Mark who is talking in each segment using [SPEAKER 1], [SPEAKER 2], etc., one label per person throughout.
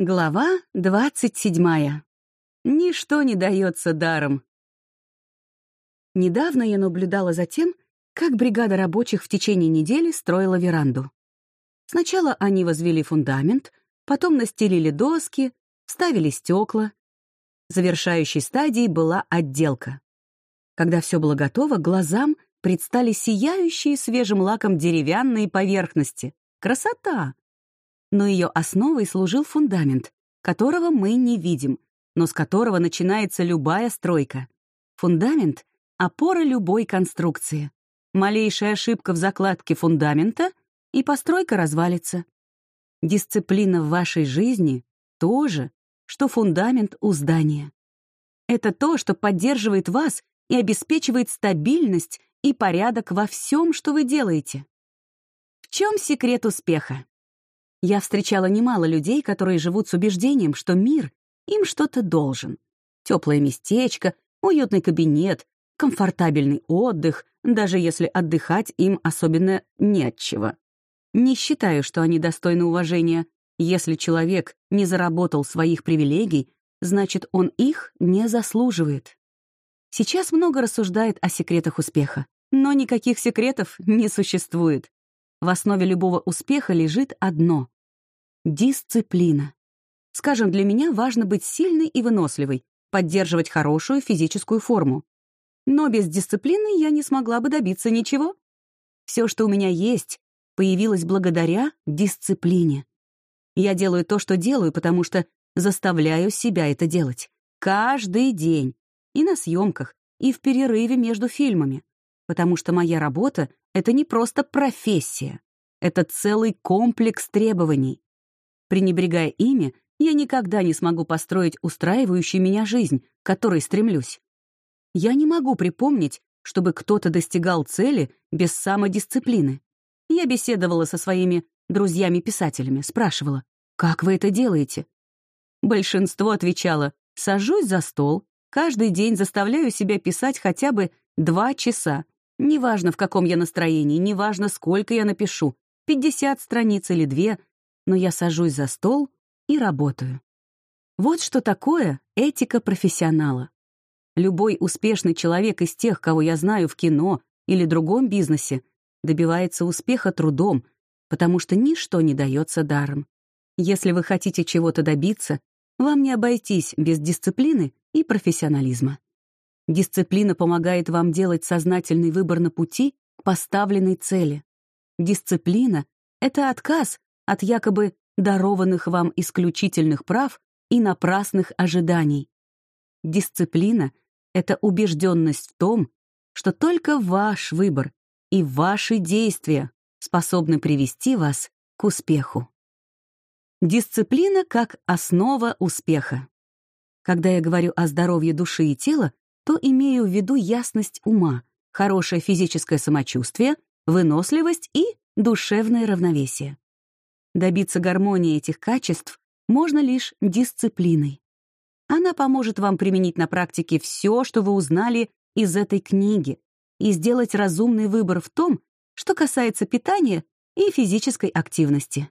[SPEAKER 1] Глава двадцать седьмая. Ничто не дается даром. Недавно я наблюдала за тем, как бригада рабочих в течение недели строила веранду. Сначала они возвели фундамент, потом настелили доски, ставили стекла. Завершающей стадией была отделка. Когда все было готово, глазам предстали сияющие свежим лаком деревянные поверхности. Красота! Но ее основой служил фундамент, которого мы не видим, но с которого начинается любая стройка. Фундамент — опора любой конструкции. Малейшая ошибка в закладке фундамента, и постройка развалится. Дисциплина в вашей жизни — то же, что фундамент у здания. Это то, что поддерживает вас и обеспечивает стабильность и порядок во всем, что вы делаете. В чем секрет успеха? Я встречала немало людей, которые живут с убеждением, что мир им что-то должен. Теплое местечко, уютный кабинет, комфортабельный отдых, даже если отдыхать им особенно не от чего. Не считаю, что они достойны уважения. Если человек не заработал своих привилегий, значит, он их не заслуживает. Сейчас много рассуждает о секретах успеха, но никаких секретов не существует. В основе любого успеха лежит одно — дисциплина. Скажем, для меня важно быть сильной и выносливой, поддерживать хорошую физическую форму. Но без дисциплины я не смогла бы добиться ничего. Все, что у меня есть, появилось благодаря дисциплине. Я делаю то, что делаю, потому что заставляю себя это делать. Каждый день. И на съемках, и в перерыве между фильмами. Потому что моя работа это не просто профессия. Это целый комплекс требований. Пренебрегая ими, я никогда не смогу построить устраивающую меня жизнь, к которой стремлюсь. Я не могу припомнить, чтобы кто-то достигал цели без самодисциплины. Я беседовала со своими друзьями-писателями, спрашивала, «Как вы это делаете?» Большинство отвечало, «Сажусь за стол, каждый день заставляю себя писать хотя бы два часа, Неважно, в каком я настроении, неважно, сколько я напишу, 50 страниц или две, но я сажусь за стол и работаю. Вот что такое этика профессионала. Любой успешный человек из тех, кого я знаю в кино или другом бизнесе, добивается успеха трудом, потому что ничто не дается даром. Если вы хотите чего-то добиться, вам не обойтись без дисциплины и профессионализма. Дисциплина помогает вам делать сознательный выбор на пути к поставленной цели. Дисциплина — это отказ от якобы дарованных вам исключительных прав и напрасных ожиданий. Дисциплина — это убежденность в том, что только ваш выбор и ваши действия способны привести вас к успеху. Дисциплина как основа успеха. Когда я говорю о здоровье души и тела, то имею в виду ясность ума, хорошее физическое самочувствие, выносливость и душевное равновесие. Добиться гармонии этих качеств можно лишь дисциплиной. Она поможет вам применить на практике все, что вы узнали из этой книги, и сделать разумный выбор в том, что касается питания и физической активности.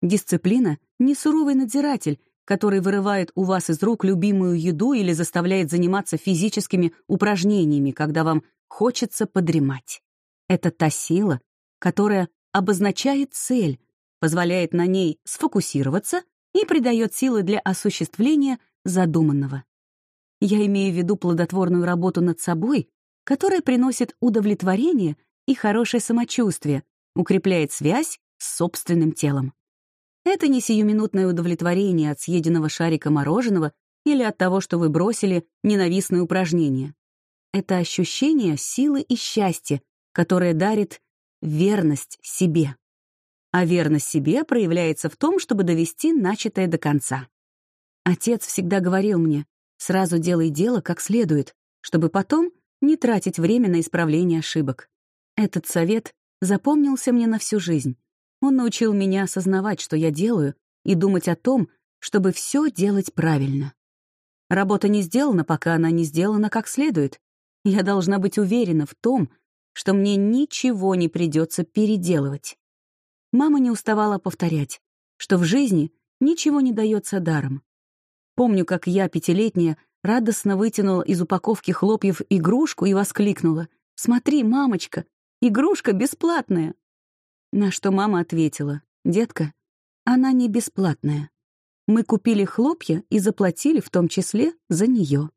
[SPEAKER 1] Дисциплина — не суровый надзиратель, который вырывает у вас из рук любимую еду или заставляет заниматься физическими упражнениями, когда вам хочется подремать. Это та сила, которая обозначает цель, позволяет на ней сфокусироваться и придает силы для осуществления задуманного. Я имею в виду плодотворную работу над собой, которая приносит удовлетворение и хорошее самочувствие, укрепляет связь с собственным телом. Это не сиюминутное удовлетворение от съеденного шарика мороженого или от того, что вы бросили ненавистное упражнение. Это ощущение силы и счастья, которое дарит верность себе. А верность себе проявляется в том, чтобы довести начатое до конца. Отец всегда говорил мне, сразу делай дело как следует, чтобы потом не тратить время на исправление ошибок. Этот совет запомнился мне на всю жизнь. Он научил меня осознавать, что я делаю, и думать о том, чтобы все делать правильно. Работа не сделана, пока она не сделана как следует. Я должна быть уверена в том, что мне ничего не придется переделывать. Мама не уставала повторять, что в жизни Ничего не дается даром. Помню, как я, пятилетняя, радостно вытянула из упаковки хлопьев игрушку и воскликнула. «Смотри, мамочка, игрушка бесплатная!» На что мама ответила. «Детка, она не бесплатная. Мы купили хлопья и заплатили в том числе за нее».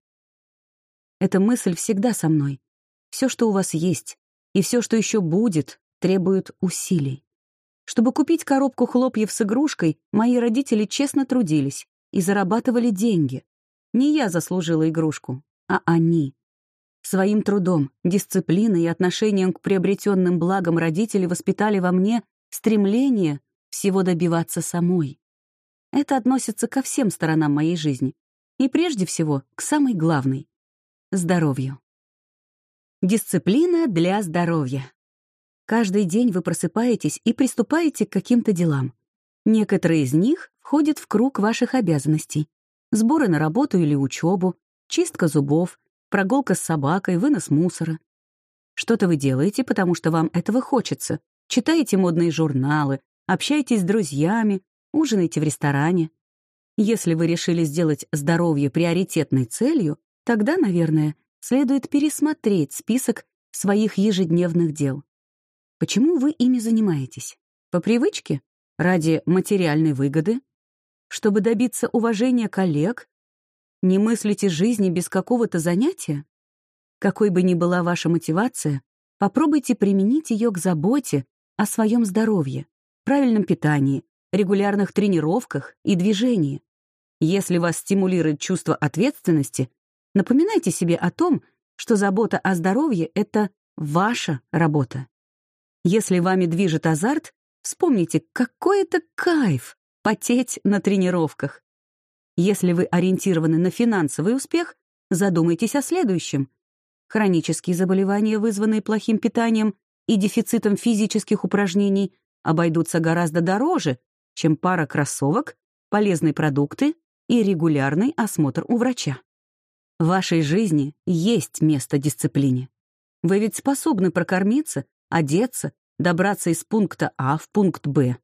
[SPEAKER 1] Эта мысль всегда со мной. Все, что у вас есть, и все, что еще будет, требует усилий. Чтобы купить коробку хлопьев с игрушкой, мои родители честно трудились и зарабатывали деньги. Не я заслужила игрушку, а они. Своим трудом, дисциплиной и отношением к приобретенным благам родители воспитали во мне стремление всего добиваться самой. Это относится ко всем сторонам моей жизни. И прежде всего к самой главной — здоровью. Дисциплина для здоровья. Каждый день вы просыпаетесь и приступаете к каким-то делам. Некоторые из них входят в круг ваших обязанностей. Сборы на работу или учебу, чистка зубов, прогулка с собакой, вынос мусора. Что-то вы делаете, потому что вам этого хочется. Читаете модные журналы, общаетесь с друзьями, ужинаете в ресторане. Если вы решили сделать здоровье приоритетной целью, тогда, наверное, следует пересмотреть список своих ежедневных дел. Почему вы ими занимаетесь? По привычке? Ради материальной выгоды? Чтобы добиться уважения коллег? Не мыслите жизни без какого-то занятия? Какой бы ни была ваша мотивация, попробуйте применить ее к заботе о своем здоровье, правильном питании, регулярных тренировках и движении. Если вас стимулирует чувство ответственности, Напоминайте себе о том, что забота о здоровье — это ваша работа. Если вами движет азарт, вспомните, какой это кайф потеть на тренировках. Если вы ориентированы на финансовый успех, задумайтесь о следующем. Хронические заболевания, вызванные плохим питанием и дефицитом физических упражнений, обойдутся гораздо дороже, чем пара кроссовок, полезные продукты и регулярный осмотр у врача. В вашей жизни есть место дисциплине. Вы ведь способны прокормиться, одеться, добраться из пункта А в пункт Б.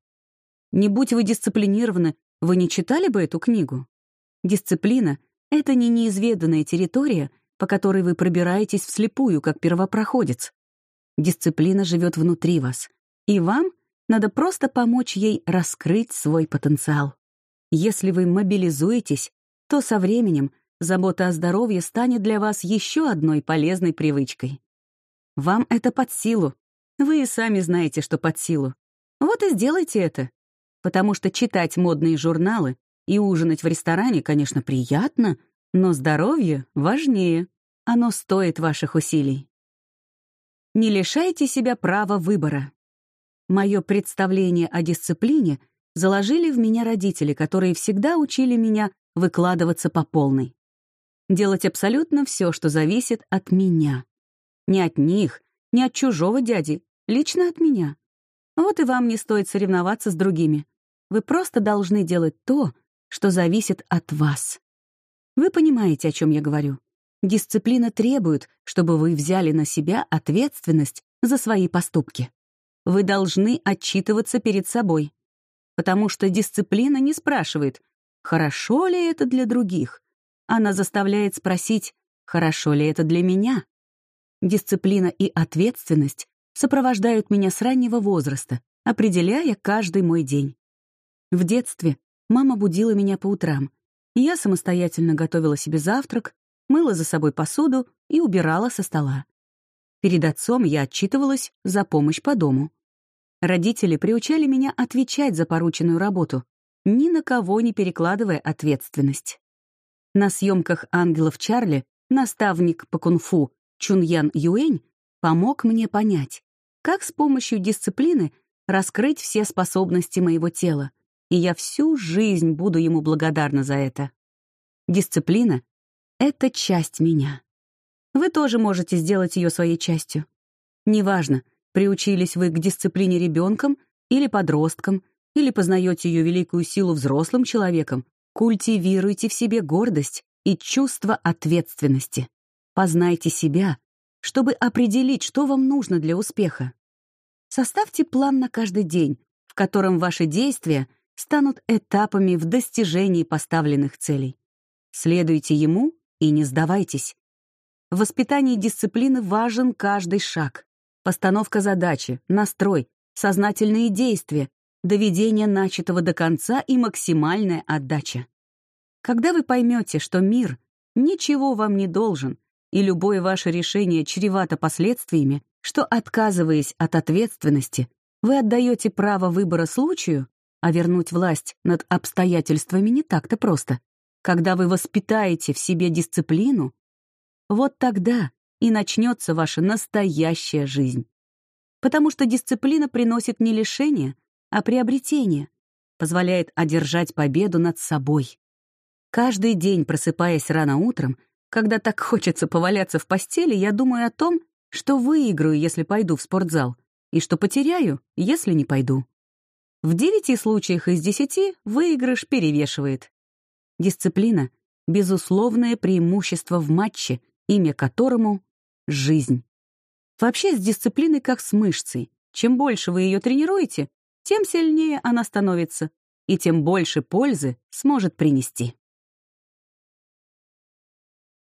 [SPEAKER 1] Не будь вы дисциплинированы, вы не читали бы эту книгу? Дисциплина — это не неизведанная территория, по которой вы пробираетесь вслепую, как первопроходец. Дисциплина живет внутри вас, и вам надо просто помочь ей раскрыть свой потенциал. Если вы мобилизуетесь, то со временем забота о здоровье станет для вас еще одной полезной привычкой. Вам это под силу. Вы и сами знаете, что под силу. Вот и сделайте это. Потому что читать модные журналы и ужинать в ресторане, конечно, приятно, но здоровье важнее. Оно стоит ваших усилий. Не лишайте себя права выбора. Мое представление о дисциплине заложили в меня родители, которые всегда учили меня выкладываться по полной делать абсолютно все, что зависит от меня. Не от них, не от чужого дяди, лично от меня. Вот и вам не стоит соревноваться с другими. Вы просто должны делать то, что зависит от вас. Вы понимаете, о чем я говорю. Дисциплина требует, чтобы вы взяли на себя ответственность за свои поступки. Вы должны отчитываться перед собой. Потому что дисциплина не спрашивает, хорошо ли это для других, она заставляет спросить, хорошо ли это для меня. Дисциплина и ответственность сопровождают меня с раннего возраста, определяя каждый мой день. В детстве мама будила меня по утрам, я самостоятельно готовила себе завтрак, мыла за собой посуду и убирала со стола. Перед отцом я отчитывалась за помощь по дому. Родители приучали меня отвечать за порученную работу, ни на кого не перекладывая ответственность. На съемках «Ангелов Чарли» наставник по кунг-фу Чуньян Юэнь помог мне понять, как с помощью дисциплины раскрыть все способности моего тела, и я всю жизнь буду ему благодарна за это. Дисциплина — это часть меня. Вы тоже можете сделать ее своей частью. Неважно, приучились вы к дисциплине ребенком или подростком, или познаете ее великую силу взрослым человеком, Культивируйте в себе гордость и чувство ответственности. Познайте себя, чтобы определить, что вам нужно для успеха. Составьте план на каждый день, в котором ваши действия станут этапами в достижении поставленных целей. Следуйте ему и не сдавайтесь. В воспитании дисциплины важен каждый шаг. Постановка задачи, настрой, сознательные действия, доведение начатого до конца и максимальная отдача. Когда вы поймете, что мир ничего вам не должен, и любое ваше решение чревато последствиями, что, отказываясь от ответственности, вы отдаете право выбора случаю, а вернуть власть над обстоятельствами не так-то просто. Когда вы воспитаете в себе дисциплину, вот тогда и начнется ваша настоящая жизнь. Потому что дисциплина приносит не лишение, а приобретение, позволяет одержать победу над собой. Каждый день, просыпаясь рано утром, когда так хочется поваляться в постели, я думаю о том, что выиграю, если пойду в спортзал, и что потеряю, если не пойду. В девяти случаях из десяти выигрыш перевешивает. Дисциплина — безусловное преимущество в матче, имя которому — жизнь. Вообще с дисциплиной как с мышцей. Чем больше вы ее тренируете, тем сильнее она становится, и тем больше пользы сможет принести.